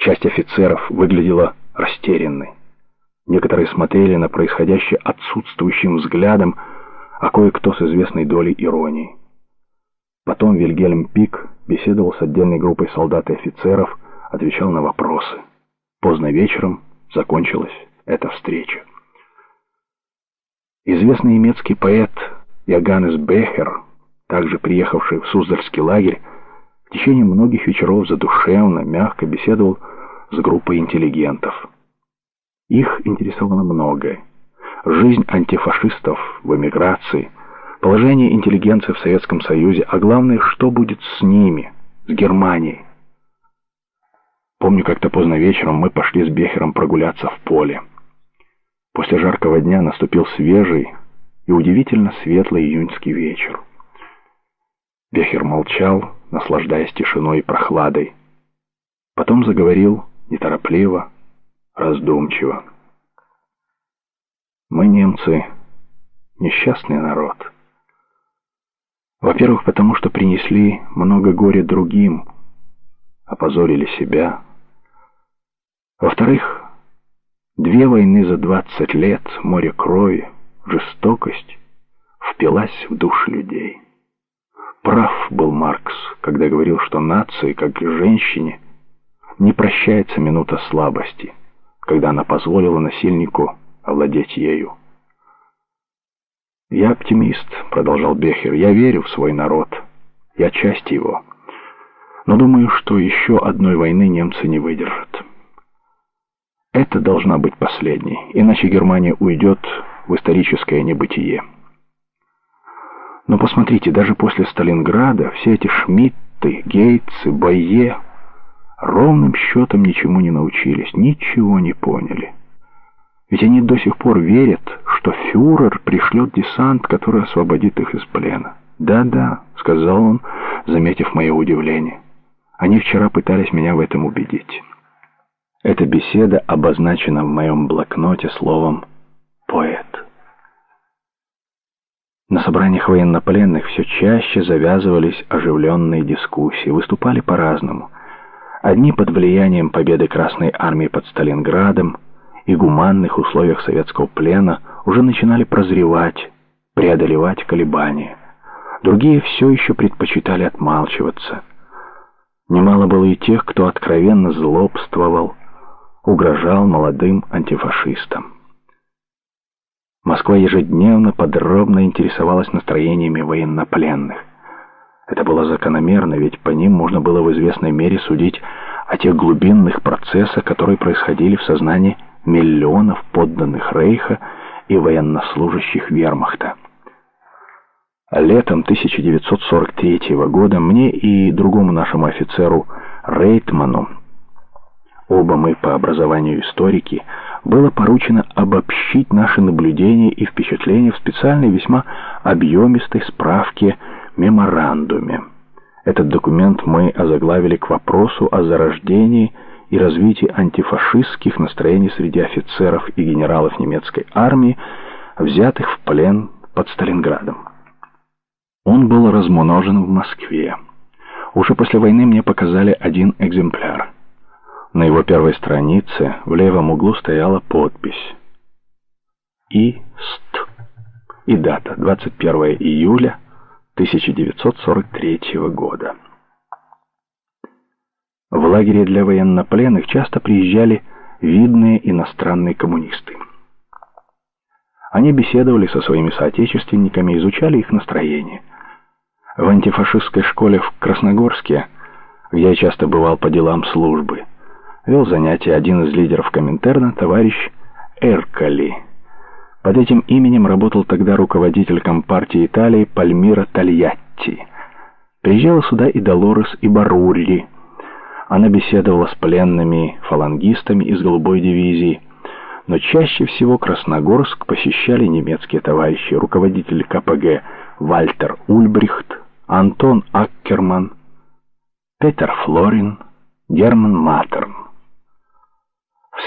Часть офицеров выглядела растерянной. Некоторые смотрели на происходящее отсутствующим взглядом, а кое-кто с известной долей иронии. Потом Вильгельм Пик беседовал с отдельной группой солдат и офицеров, отвечал на вопросы. Поздно вечером закончилась эта встреча. Известный немецкий поэт Яганес Бехер, также приехавший в Суздальский лагерь, в течение многих вечеров задушевно, мягко беседовал с группой интеллигентов. Их интересовало многое. Жизнь антифашистов в эмиграции, положение интеллигенции в Советском Союзе, а главное, что будет с ними, с Германией. Помню, как-то поздно вечером мы пошли с Бехером прогуляться в поле. После жаркого дня наступил свежий и удивительно светлый июньский вечер. Бехер молчал, наслаждаясь тишиной и прохладой. Потом заговорил неторопливо, раздумчиво. Мы, немцы, несчастный народ. Во-первых, потому что принесли много горя другим, опозорили себя. Во-вторых, две войны за двадцать лет, море крови, жестокость впилась в души людей. Прав был Маркс, когда говорил, что нации, как и женщине, не прощается минута слабости, когда она позволила насильнику овладеть ею. «Я оптимист», — продолжал Бехер, — «я верю в свой народ, я часть его, но думаю, что еще одной войны немцы не выдержат. Это должна быть последней, иначе Германия уйдет в историческое небытие». Но посмотрите, даже после Сталинграда все эти Шмидты, Гейтсы, Байе ровным счетом ничему не научились, ничего не поняли. Ведь они до сих пор верят, что фюрер пришлет десант, который освободит их из плена. «Да-да», — сказал он, заметив мое удивление. «Они вчера пытались меня в этом убедить». Эта беседа обозначена в моем блокноте словом «поэт». На собраниях военнопленных все чаще завязывались оживленные дискуссии, выступали по-разному. Одни под влиянием победы Красной Армии под Сталинградом и гуманных условиях советского плена уже начинали прозревать, преодолевать колебания. Другие все еще предпочитали отмалчиваться. Немало было и тех, кто откровенно злобствовал, угрожал молодым антифашистам. Москва ежедневно подробно интересовалась настроениями военнопленных. Это было закономерно, ведь по ним можно было в известной мере судить о тех глубинных процессах, которые происходили в сознании миллионов подданных Рейха и военнослужащих вермахта. Летом 1943 года мне и другому нашему офицеру Рейтману, оба мы по образованию историки, было поручено обобщить наши наблюдения и впечатления в специальной весьма объемистой справке «Меморандуме». Этот документ мы озаглавили к вопросу о зарождении и развитии антифашистских настроений среди офицеров и генералов немецкой армии, взятых в плен под Сталинградом. Он был размножен в Москве. Уже после войны мне показали один экземпляр – на его первой странице в левом углу стояла подпись «И.Ст» и дата 21 июля 1943 года. В лагере для военнопленных часто приезжали видные иностранные коммунисты. Они беседовали со своими соотечественниками, изучали их настроение. В антифашистской школе в Красногорске, где я часто бывал по делам службы, вел занятия один из лидеров Коминтерна, товарищ Эркали. Под этим именем работал тогда руководитель Компартии Италии Пальмира Тольятти. Приезжала сюда и Долорес и Барурри. Она беседовала с пленными фалангистами из голубой дивизии, но чаще всего Красногорск посещали немецкие товарищи, руководители КПГ Вальтер Ульбрихт, Антон Аккерман, Петер Флорин, Герман Матерн.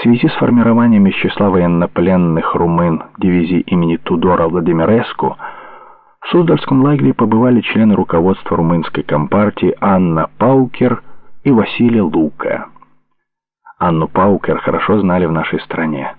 Связи с формированием из числа военнопленных румын дивизии имени Тудора Владимиреску в Суздальском лагере побывали члены руководства румынской компартии Анна Паукер и Василий Лука. Анну Паукер хорошо знали в нашей стране.